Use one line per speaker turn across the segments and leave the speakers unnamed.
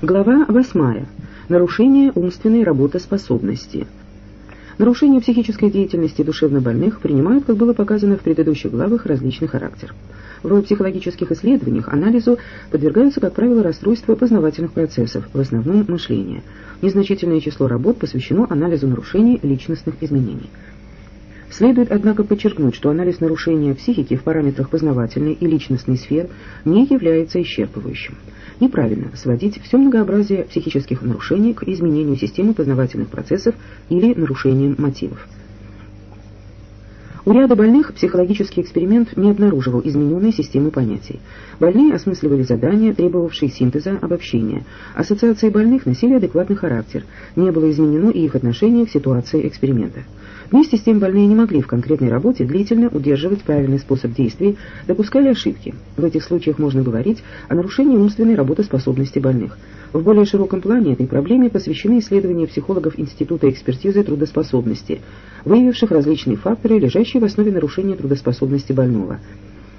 Глава 8. Нарушение умственной работоспособности. Нарушения психической деятельности душевнобольных принимают, как было показано в предыдущих главах, различный характер. В психологических исследованиях анализу подвергаются, как правило, расстройства познавательных процессов, в основном мышления. Незначительное число работ посвящено анализу нарушений личностных изменений. Следует, однако, подчеркнуть, что анализ нарушения психики в параметрах познавательной и личностной сфер не является исчерпывающим. Неправильно сводить все многообразие психических нарушений к изменению системы познавательных процессов или нарушениям мотивов. У ряда больных психологический эксперимент не обнаруживал измененной системы понятий. Больные осмысливали задания, требовавшие синтеза обобщения. Ассоциации больных носили адекватный характер. Не было изменено и их отношение к ситуации эксперимента. Вместе с тем больные не могли в конкретной работе длительно удерживать правильный способ действий, допускали ошибки. В этих случаях можно говорить о нарушении умственной работоспособности больных. В более широком плане этой проблеме посвящены исследования психологов Института экспертизы трудоспособности, выявивших различные факторы, лежащие в основе нарушения трудоспособности больного.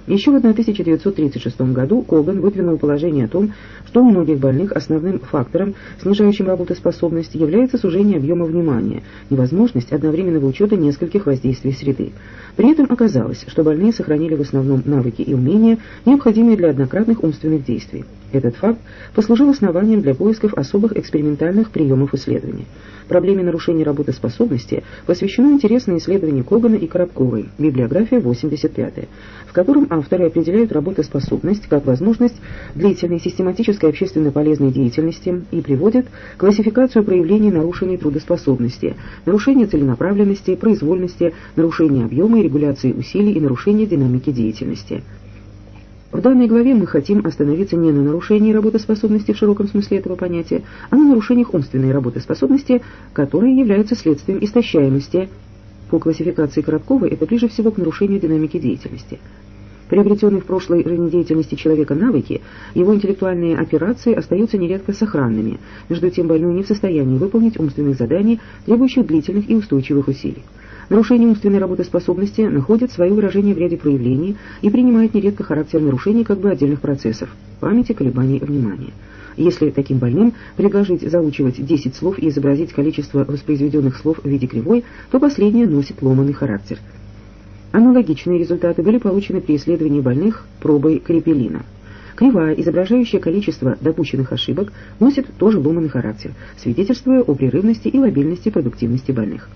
Еще в 1936 году Коган выдвинул положение о том, что у многих больных основным фактором, снижающим работоспособность, является сужение объема внимания, невозможность одновременного учета нескольких воздействий среды. При этом оказалось, что больные сохранили в основном навыки и умения, необходимые для однократных умственных действий. Этот факт послужил основанием для поисков особых экспериментальных приемов исследования. Проблеме нарушения работоспособности посвящено интересное исследование Когана и Коробковой, библиография 85 в котором авторы определяют работоспособность как возможность длительной систематической общественно полезной деятельности и приводят классификацию проявлений нарушенной трудоспособности, нарушения целенаправленности, произвольности, нарушения объема и регуляции усилий и нарушения динамики деятельности. В данной главе мы хотим остановиться не на нарушении работоспособности в широком смысле этого понятия, а на нарушениях умственной работоспособности, которые являются следствием истощаемости. По классификации Коробкова это ближе всего к нарушению динамики деятельности. Приобретенные в прошлой жизнедеятельности человека навыки, его интеллектуальные операции остаются нередко сохранными, между тем больной не в состоянии выполнить умственных заданий, требующих длительных и устойчивых усилий. Нарушение умственной работоспособности находит свое выражение в ряде проявлений и принимает нередко характер нарушений как бы отдельных процессов – памяти, колебаний, внимания. Если таким больным предложить заучивать 10 слов и изобразить количество воспроизведенных слов в виде кривой, то последнее носит ломанный характер. Аналогичные результаты были получены при исследовании больных пробой крепелина. Кривая, изображающая количество допущенных ошибок, носит тоже ломанный характер, свидетельствуя о прерывности и лобильности продуктивности больных.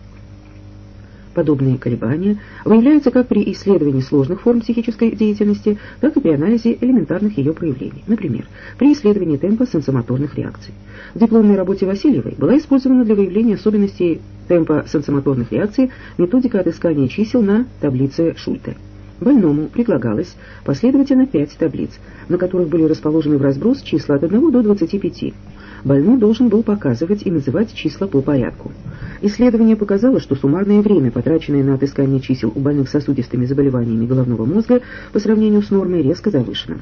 Подобные колебания выявляются как при исследовании сложных форм психической деятельности, так и при анализе элементарных ее проявлений. Например, при исследовании темпа сенсомоторных реакций. В дипломной работе Васильевой была использована для выявления особенностей темпа сенсомоторных реакций методика отыскания чисел на таблице Шульте. Больному предлагалось последовательно пять таблиц, на которых были расположены в разброс числа от 1 до 25 больной должен был показывать и называть числа по порядку. Исследование показало, что суммарное время, потраченное на отыскание чисел у больных сосудистыми заболеваниями головного мозга, по сравнению с нормой резко завышено.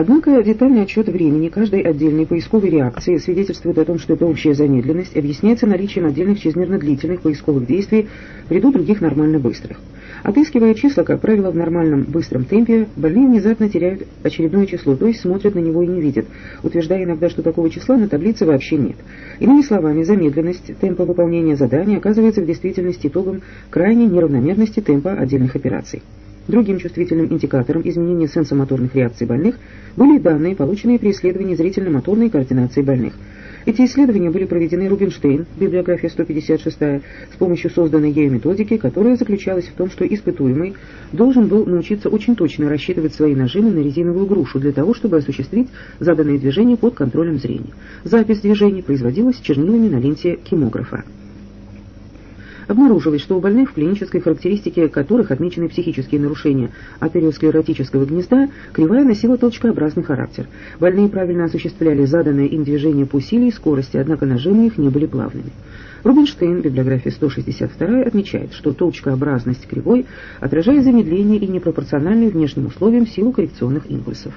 Однако детальный отчет времени каждой отдельной поисковой реакции свидетельствует о том, что эта общая замедленность объясняется наличием отдельных чрезмерно длительных поисковых действий в ряду других нормально быстрых. Отыскивая числа, как правило, в нормальном быстром темпе, больные внезапно теряют очередное число, то есть смотрят на него и не видят, утверждая иногда, что такого числа на таблице вообще нет. Иными словами, замедленность темпа выполнения задания оказывается в действительности итогом крайней неравномерности темпа отдельных операций. Другим чувствительным индикатором изменения сенсомоторных реакций больных были данные, полученные при исследовании зрительно-моторной координации больных – эти исследования были проведены Рубинштейн, библиография 156, с помощью созданной ею методики, которая заключалась в том, что испытуемый должен был научиться очень точно рассчитывать свои нажимы на резиновую грушу для того, чтобы осуществить заданные движения под контролем зрения. Запись движений производилась чернилами на ленте кимографа. Обнаружилось, что у больных, в клинической характеристике которых отмечены психические нарушения атериосклеротического гнезда, кривая носила толчкообразный характер. Больные правильно осуществляли заданное им движение по силе и скорости, однако нажимы их не были плавными. Рубинштейн, библиография 162, отмечает, что толчкообразность кривой отражает замедление и непропорциональную внешним условиям силу коррекционных импульсов.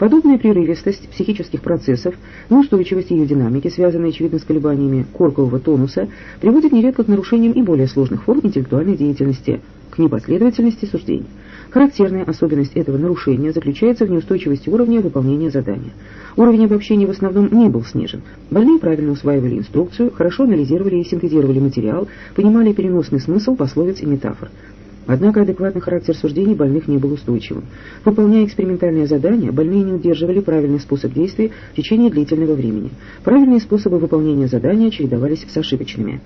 Подобная прерывистость психических процессов, неустойчивость ее динамики, связанная, очевидно, с колебаниями коркового тонуса, приводит нередко к нарушениям и более сложных форм интеллектуальной деятельности, к непоследовательности суждений. Характерная особенность этого нарушения заключается в неустойчивости уровня выполнения задания. Уровень обобщения в основном не был снижен. Больные правильно усваивали инструкцию, хорошо анализировали и синтезировали материал, понимали переносный смысл пословиц и метафор. Однако адекватный характер суждений больных не был устойчивым. Выполняя экспериментальные задания, больные не удерживали правильный способ действия в течение длительного времени. Правильные способы выполнения задания чередовались с ошибочными.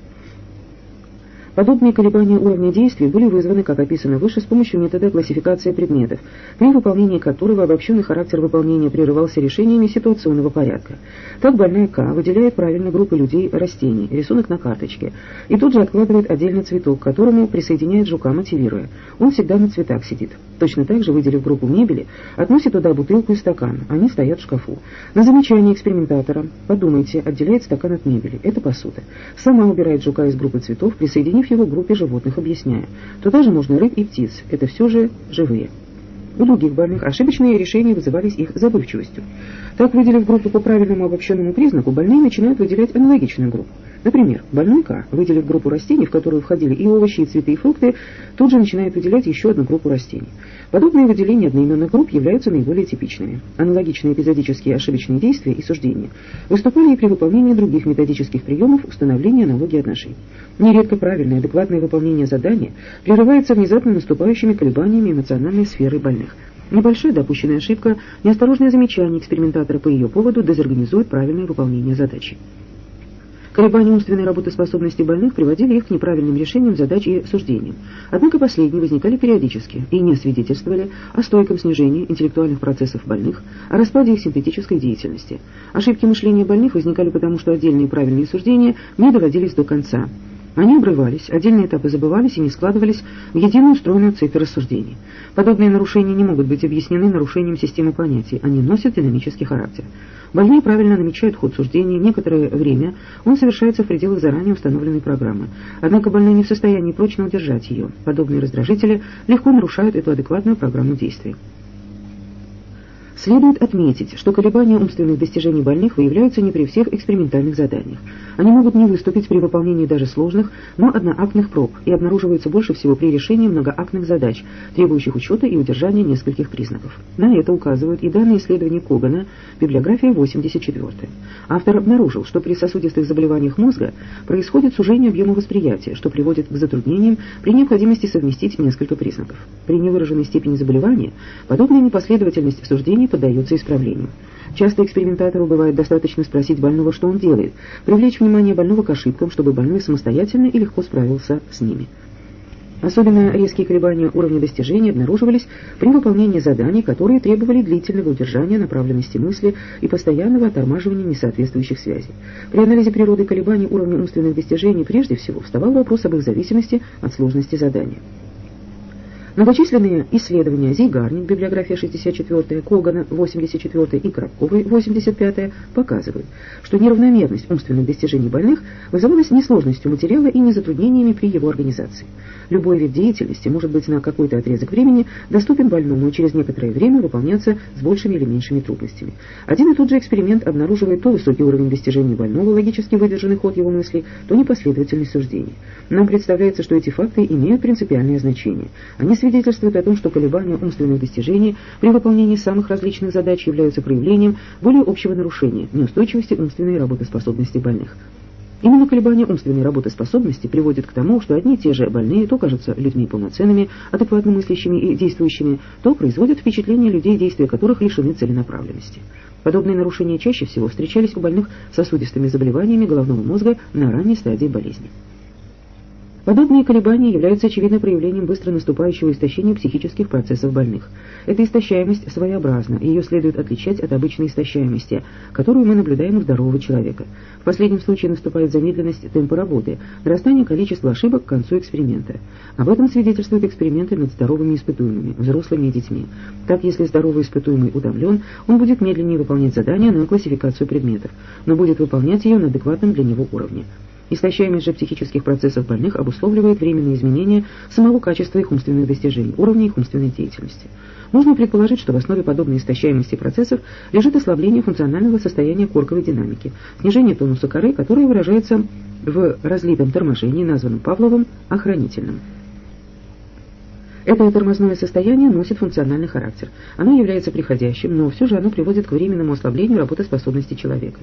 Подобные колебания уровня действий были вызваны, как описано выше, с помощью метода классификации предметов, при выполнении которого обобщенный характер выполнения прерывался решениями ситуационного порядка. Так больная К выделяет правильно группы людей растений, рисунок на карточке, и тут же откладывает отдельно цветок, к которому присоединяет жука, мотивируя. Он всегда на цветах сидит. Точно так же, выделив группу мебели, относит туда бутылку и стакан, они стоят в шкафу. На замечание экспериментатора, подумайте, отделяет стакан от мебели, это посуда. Сама убирает жука из группы цветов, присоединив его группе животных, объясняя. Туда же можно рыб и птиц, это все же живые. У других больных ошибочные решения вызывались их забывчивостью. Так, выделив группу по правильному обобщенному признаку, больные начинают выделять аналогичную группу. Например, больной К, выделив группу растений, в которую входили и овощи, и цветы, и фрукты, тут же начинает выделять еще одну группу растений. Подобные выделения одноименных групп являются наиболее типичными. Аналогичные эпизодические ошибочные действия и суждения выступали и при выполнении других методических приемов установления аналогии отношений. Нередко правильное, адекватное выполнение задания прерывается внезапно наступающими колебаниями эмоциональной сферы больных. Небольшая допущенная ошибка, неосторожное замечание экспериментатора по ее поводу дезорганизует правильное выполнение задачи. Колебания умственной работоспособности больных приводили их к неправильным решениям задач и суждениям. Однако последние возникали периодически и не свидетельствовали о стойком снижении интеллектуальных процессов больных, о распаде их синтетической деятельности. Ошибки мышления больных возникали потому, что отдельные правильные суждения не доводились до конца. Они обрывались, отдельные этапы забывались и не складывались в единую устроенную цепь рассуждений. Подобные нарушения не могут быть объяснены нарушением системы понятий, они носят динамический характер. Больные правильно намечают ход суждений, некоторое время он совершается в пределах заранее установленной программы. Однако больной не в состоянии прочно удержать ее. Подобные раздражители легко нарушают эту адекватную программу действий. Следует отметить, что колебания умственных достижений больных выявляются не при всех экспериментальных заданиях. Они могут не выступить при выполнении даже сложных, но одноактных проб и обнаруживаются больше всего при решении многоактных задач, требующих учета и удержания нескольких признаков. На это указывают и данные исследования Когана, библиография 84. Автор обнаружил, что при сосудистых заболеваниях мозга происходит сужение объема восприятия, что приводит к затруднениям при необходимости совместить несколько признаков. При невыраженной степени заболевания подобная непоследовательность суждений поддаются исправлению. Часто экспериментатору бывает достаточно спросить больного, что он делает, привлечь внимание больного к ошибкам, чтобы больной самостоятельно и легко справился с ними. Особенно резкие колебания уровня достижения обнаруживались при выполнении заданий, которые требовали длительного удержания направленности мысли и постоянного оттормаживания несоответствующих связей. При анализе природы колебаний уровня умственных достижений прежде всего вставал вопрос об их зависимости от сложности задания. Многочисленные исследования Зигарник, библиография 64, Когана 84 и Крабковой 85 показывают, что неравномерность умственных достижений больных вызывалась не сложностью материала и не затруднениями при его организации. Любой вид деятельности может быть на какой-то отрезок времени доступен больному и через некоторое время выполняться с большими или меньшими трудностями. Один и тот же эксперимент обнаруживает то высокий уровень достижений больного, логически выдержанный ход его мыслей, то непоследовательность суждений. Нам представляется, что эти факты имеют принципиальное значение. Они свидетельствует о том, что колебания умственных достижений при выполнении самых различных задач являются проявлением более общего нарушения, неустойчивости умственной работоспособности больных. Именно колебания умственной работоспособности приводят к тому, что одни и те же больные то кажутся людьми полноценными, адекватно мыслящими и действующими, то производят впечатление людей, действия которых лишены целенаправленности. Подобные нарушения чаще всего встречались у больных сосудистыми заболеваниями головного мозга на ранней стадии болезни. Подобные колебания являются очевидным проявлением быстро наступающего истощения психических процессов больных. Эта истощаемость своеобразна, и ее следует отличать от обычной истощаемости, которую мы наблюдаем у здорового человека. В последнем случае наступает замедленность темпа работы, нарастание количества ошибок к концу эксперимента. Об этом свидетельствуют эксперименты над здоровыми испытуемыми, взрослыми и детьми. Так, если здоровый испытуемый утомлен, он будет медленнее выполнять задания на классификацию предметов, но будет выполнять ее на адекватном для него уровне. Истощаемость же психических процессов больных обусловливает временные изменения самого качества их умственных достижений, уровня их умственной деятельности. Можно предположить, что в основе подобной истощаемости процессов лежит ослабление функционального состояния корковой динамики, снижение тонуса коры, которое выражается в разлитом торможении, названном Павловым охранительным. Это тормозное состояние носит функциональный характер. Оно является приходящим, но все же оно приводит к временному ослаблению работоспособности человека.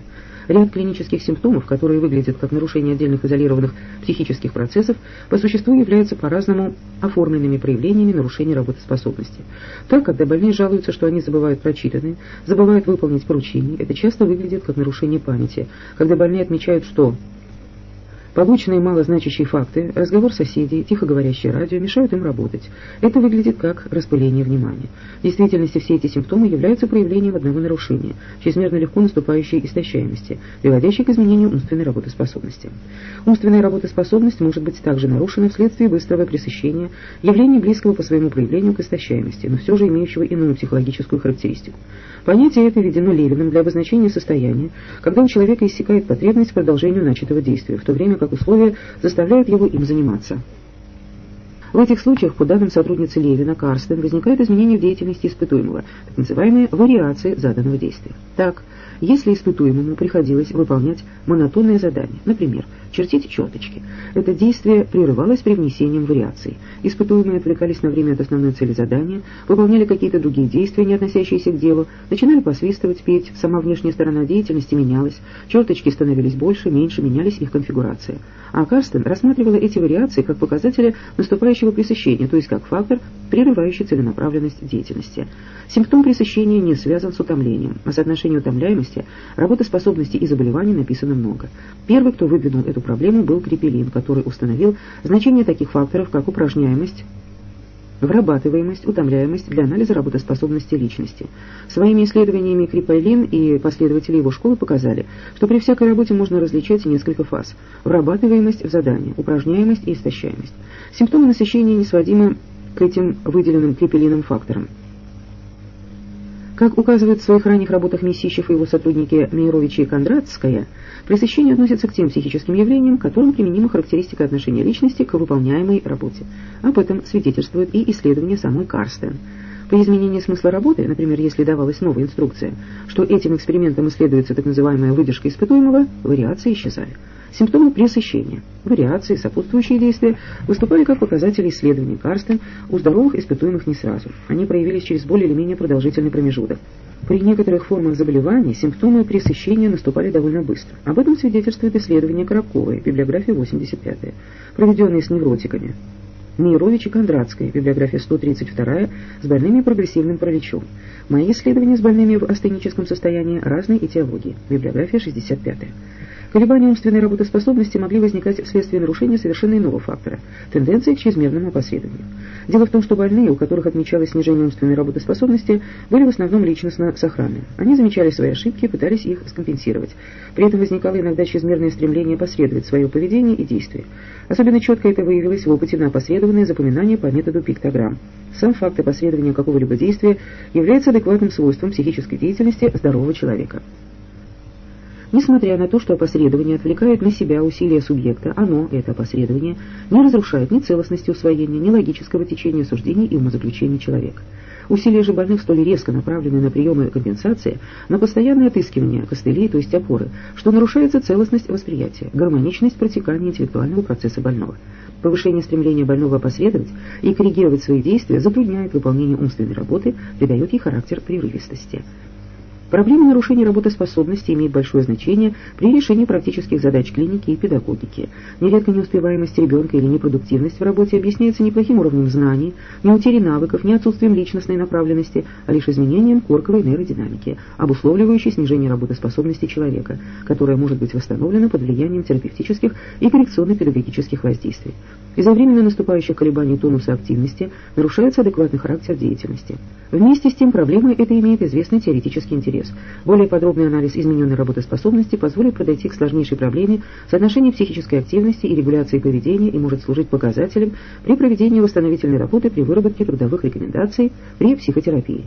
Ряд клинических симптомов, которые выглядят как нарушение отдельных изолированных психических процессов, по существу являются по-разному оформленными проявлениями нарушения работоспособности. Так, когда больные жалуются, что они забывают прочитанное, забывают выполнить поручения, это часто выглядит как нарушение памяти. Когда больные отмечают, что Полученные малозначащие факты, разговор соседей, тихо говорящее радио мешают им работать. Это выглядит как распыление внимания. В действительности все эти симптомы являются проявлением одного нарушения, чрезмерно легко наступающей истощаемости, приводящей к изменению умственной работоспособности. Умственная работоспособность может быть также нарушена вследствие быстрого пресыщения, явления близкого по своему проявлению к истощаемости, но все же имеющего иную психологическую характеристику. Понятие это введено Левиным для обозначения состояния, когда у человека иссякает потребность в продолжении начатого действия, в то время как условия заставляют его им заниматься. В этих случаях, по данным сотрудницы Левина, Карстен, возникают изменения в деятельности испытуемого, так называемые вариации заданного действия. Так, если испытуемому приходилось выполнять монотонное задание, например, чертить черточки, это действие прерывалось при внесением вариаций. Испытуемые отвлекались на время от основной цели задания, выполняли какие-то другие действия, не относящиеся к делу, начинали посвистывать, петь, сама внешняя сторона деятельности менялась, черточки становились больше, меньше, менялись их конфигурация. А Карстен рассматривала эти вариации как показатели наступающего пресыщения, то есть как фактор, прерывающий целенаправленность деятельности. Симптом пресыщения не связан с утомлением. О соотношении утомляемости, работоспособности и заболеваний написано много. Первый, кто выдвинул эту проблему, был Крепелин, который установил значение таких факторов, как упражняемость, вырабатываемость, утомляемость для анализа работоспособности личности. Своими исследованиями Крипайлин и последователи его школы показали, что при всякой работе можно различать несколько фаз – вырабатываемость в задании, упражняемость и истощаемость. Симптомы насыщения не сводимы к этим выделенным Крипелином факторам. Как указывают в своих ранних работах Месищев и его сотрудники Мейрович и Кондратская, пресыщение относится к тем психическим явлениям, которым применима характеристика отношения личности к выполняемой работе. Об этом свидетельствует и исследование самой Карстен. При изменении смысла работы, например, если давалась новая инструкция, что этим экспериментом исследуется так называемая выдержка испытуемого, вариации исчезали. Симптомы пресыщения, вариации, сопутствующие действия выступали как показатели исследований Карстен у здоровых испытуемых не сразу. Они проявились через более или менее продолжительный промежуток. При некоторых формах заболеваний симптомы пресыщения наступали довольно быстро. Об этом свидетельствует исследование Коробковой, библиография 85 проведенные с невротиками. Мейрович и Кондратская, библиография 132 с больными прогрессивным параличом. Мои исследования с больными в астеническом состоянии. Разной этиологии, библиография 65 Колебания умственной работоспособности могли возникать вследствие нарушения совершенно иного фактора – тенденции к чрезмерному опосредованию. Дело в том, что больные, у которых отмечалось снижение умственной работоспособности, были в основном личностно сохранны. Они замечали свои ошибки и пытались их скомпенсировать. При этом возникало иногда чрезмерное стремление посредовать свое поведение и действия. Особенно четко это выявилось в опыте на опосредованное запоминание по методу пиктограмм. Сам факт опосредования какого-либо действия является адекватным свойством психической деятельности здорового человека. Несмотря на то, что опосредование отвлекает на себя усилия субъекта, оно, это опосредование, не разрушает ни целостности усвоения, ни логического течения суждений и умозаключений человека. Усилия же больных столь резко направлены на приемы компенсации, на постоянное отыскивание костылей, то есть опоры, что нарушается целостность восприятия, гармоничность протекания интеллектуального процесса больного. Повышение стремления больного опосредовать и коррегировать свои действия затрудняет выполнение умственной работы, придает ей характер прерывистости. Проблема нарушения работоспособности имеет большое значение при решении практических задач клиники и педагогики. Нередко неуспеваемость ребенка или непродуктивность в работе объясняется не плохим уровнем знаний, не утерей навыков, не отсутствием личностной направленности, а лишь изменением корковой нейродинамики, обусловливающей снижение работоспособности человека, которая может быть восстановлена под влиянием терапевтических и коррекционно-педагогических воздействий. Из-за временно наступающих колебаний тонуса активности нарушается адекватный характер деятельности. Вместе с тем проблема эта имеет известный теоретический интерес. Более подробный анализ измененной работоспособности позволит подойти к сложнейшей проблеме соотношения психической активности и регуляции поведения и может служить показателем при проведении восстановительной работы при выработке трудовых рекомендаций при психотерапии.